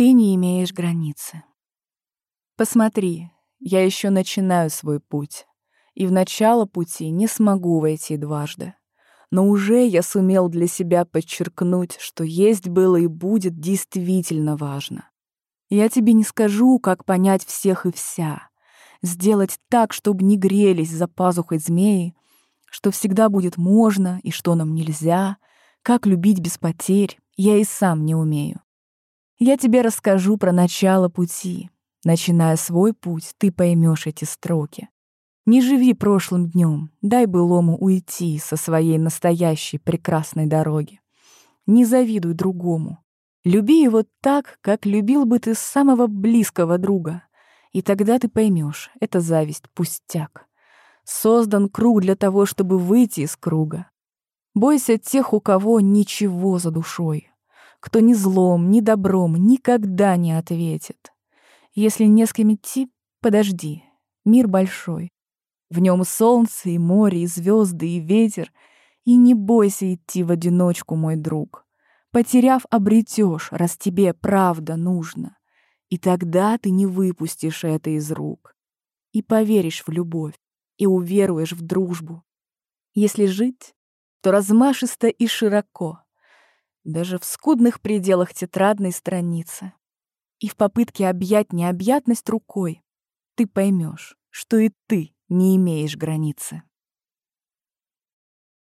Ты не имеешь границы. Посмотри, я еще начинаю свой путь, и в начало пути не смогу войти дважды. Но уже я сумел для себя подчеркнуть, что есть было и будет действительно важно. Я тебе не скажу, как понять всех и вся, сделать так, чтобы не грелись за пазухой змеи, что всегда будет можно и что нам нельзя, как любить без потерь, я и сам не умею. Я тебе расскажу про начало пути. Начиная свой путь, ты поймешь эти строки. Не живи прошлым днем, дай былому уйти со своей настоящей прекрасной дороги. Не завидуй другому. Люби его так, как любил бы ты самого близкого друга. И тогда ты поймешь, это зависть пустяк. Создан круг для того, чтобы выйти из круга. Бойся тех, у кого ничего за душой, кто ни злом, ни добром никогда не ответит. Если не с кем идти, подожди, мир большой. В нем солнце и море, и звезды, и ветер. И не бойся идти в одиночку, мой друг. Потеряв, обретешь, раз тебе правда нужно. И тогда ты не выпустишь это из рук. И поверишь в любовь, и уверуешь в дружбу. Если жить, то размашисто и широко, даже в скудных пределах тетрадной страницы. И в попытке объять необъятность рукой ты поймешь, что и ты не имеешь границы.